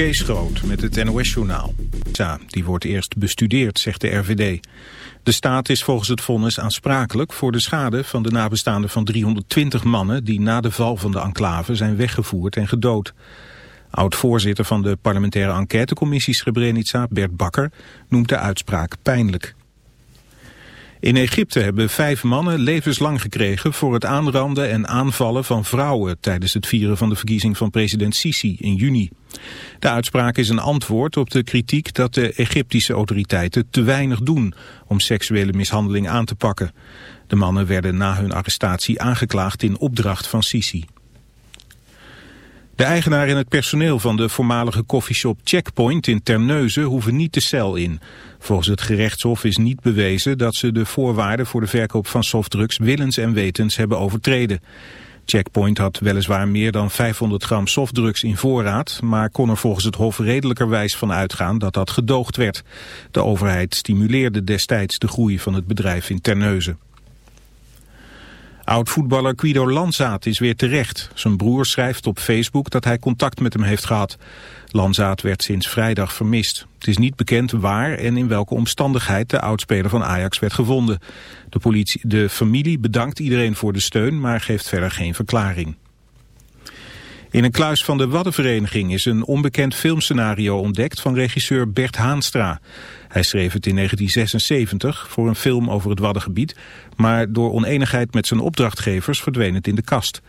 Kees Groot met het NOS-journaal. Die wordt eerst bestudeerd, zegt de RVD. De staat is volgens het vonnis aansprakelijk voor de schade van de nabestaanden van 320 mannen... die na de val van de enclave zijn weggevoerd en gedood. Oud-voorzitter van de parlementaire enquêtecommissie Srebrenica, Bert Bakker, noemt de uitspraak pijnlijk. In Egypte hebben vijf mannen levenslang gekregen voor het aanranden en aanvallen van vrouwen tijdens het vieren van de verkiezing van president Sisi in juni. De uitspraak is een antwoord op de kritiek dat de Egyptische autoriteiten te weinig doen om seksuele mishandeling aan te pakken. De mannen werden na hun arrestatie aangeklaagd in opdracht van Sisi. De eigenaar en het personeel van de voormalige koffieshop Checkpoint in Terneuzen hoeven niet de cel in. Volgens het gerechtshof is niet bewezen dat ze de voorwaarden voor de verkoop van softdrugs willens en wetens hebben overtreden. Checkpoint had weliswaar meer dan 500 gram softdrugs in voorraad, maar kon er volgens het Hof redelijkerwijs van uitgaan dat dat gedoogd werd. De overheid stimuleerde destijds de groei van het bedrijf in Terneuzen. Oud-voetballer Guido Lanzaat is weer terecht. Zijn broer schrijft op Facebook dat hij contact met hem heeft gehad. Lanzaat werd sinds vrijdag vermist. Het is niet bekend waar en in welke omstandigheid de oudspeler van Ajax werd gevonden. De, politie, de familie bedankt iedereen voor de steun, maar geeft verder geen verklaring. In een kluis van de Waddenvereniging is een onbekend filmscenario ontdekt van regisseur Bert Haanstra. Hij schreef het in 1976 voor een film over het Waddengebied, maar door oneenigheid met zijn opdrachtgevers verdween het in de kast.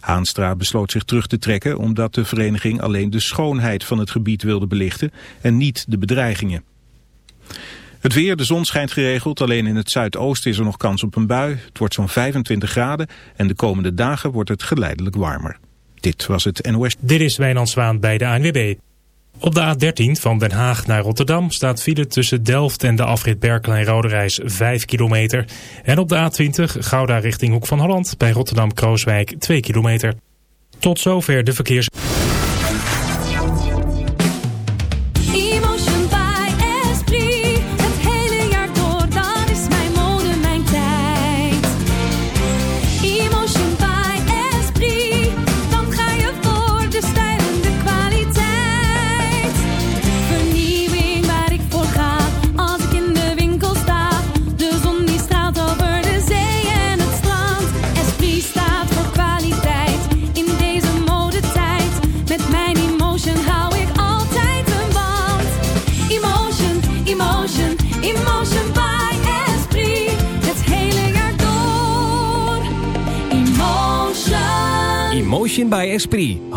Haanstra besloot zich terug te trekken omdat de vereniging alleen de schoonheid van het gebied wilde belichten en niet de bedreigingen. Het weer, de zon schijnt geregeld, alleen in het zuidoosten is er nog kans op een bui. Het wordt zo'n 25 graden en de komende dagen wordt het geleidelijk warmer. Dit was het NOS. Dit is Wijnand Zwaan bij de ANWB. Op de A13 van Den Haag naar Rotterdam staat file tussen Delft en de afrit Berkelijn-Roderijs 5 kilometer. En op de A20 Gouda richting Hoek van Holland bij Rotterdam-Krooswijk 2 kilometer. Tot zover de verkeers...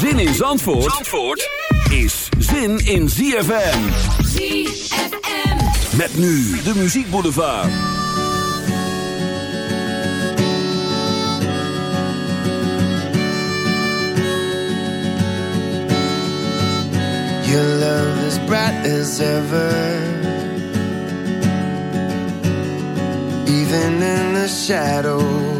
Zin in Zandvoort, Zandvoort is zin in ZFM. ZFM. Met nu de Muziek Boulevard. Your love is bright as ever. Even in the shadows.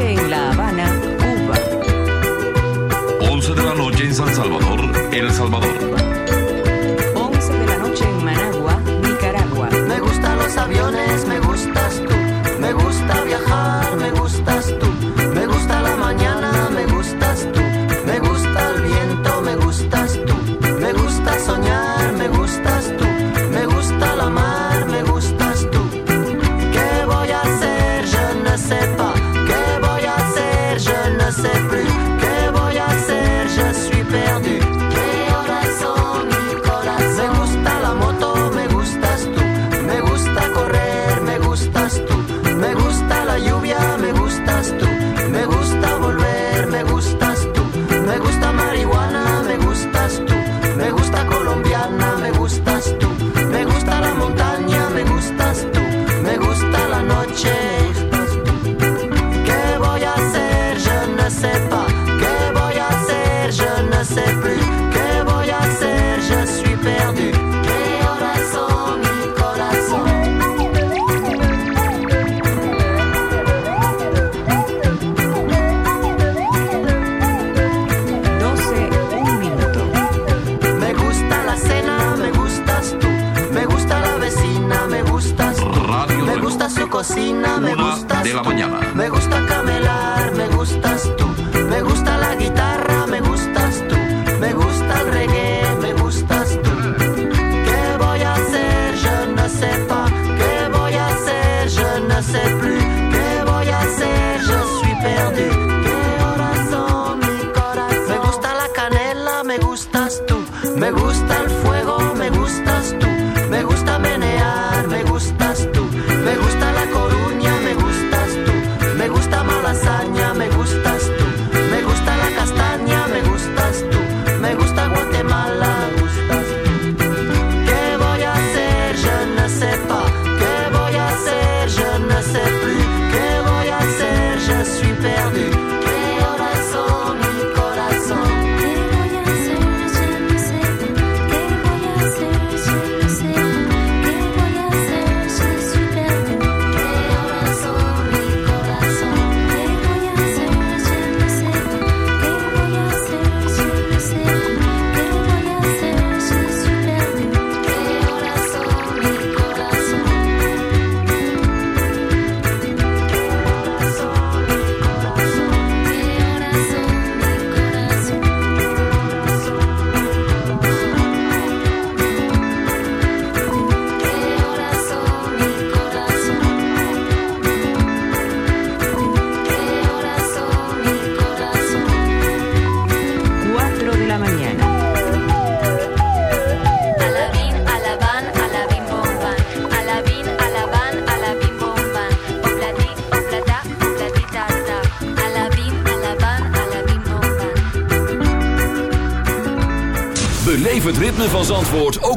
noche en La Habana, Cuba. 11 de la noche en San Salvador, El Salvador. me gustas tú, me gusta el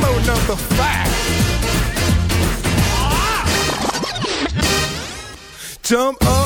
Mambo number five. Ah! Jump up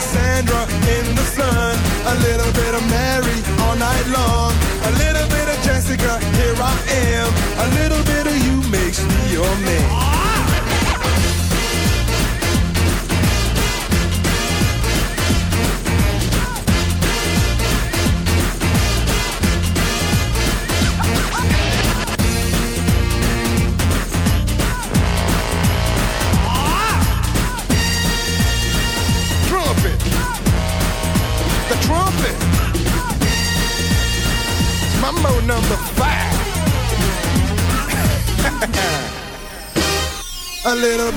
Cassandra in the sun, a little bit of Mary